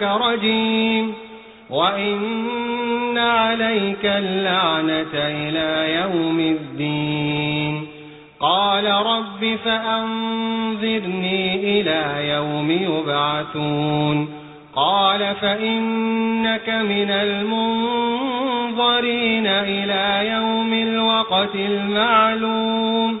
فإنك رجيم. وإن عليك اللعنة إلى يوم الدين. قال رب فأنظرني إلى يوم يبعثون. قال فإنك من المنظرين إلى يوم الوقت المعلوم.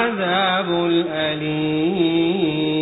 العذاب الأليم.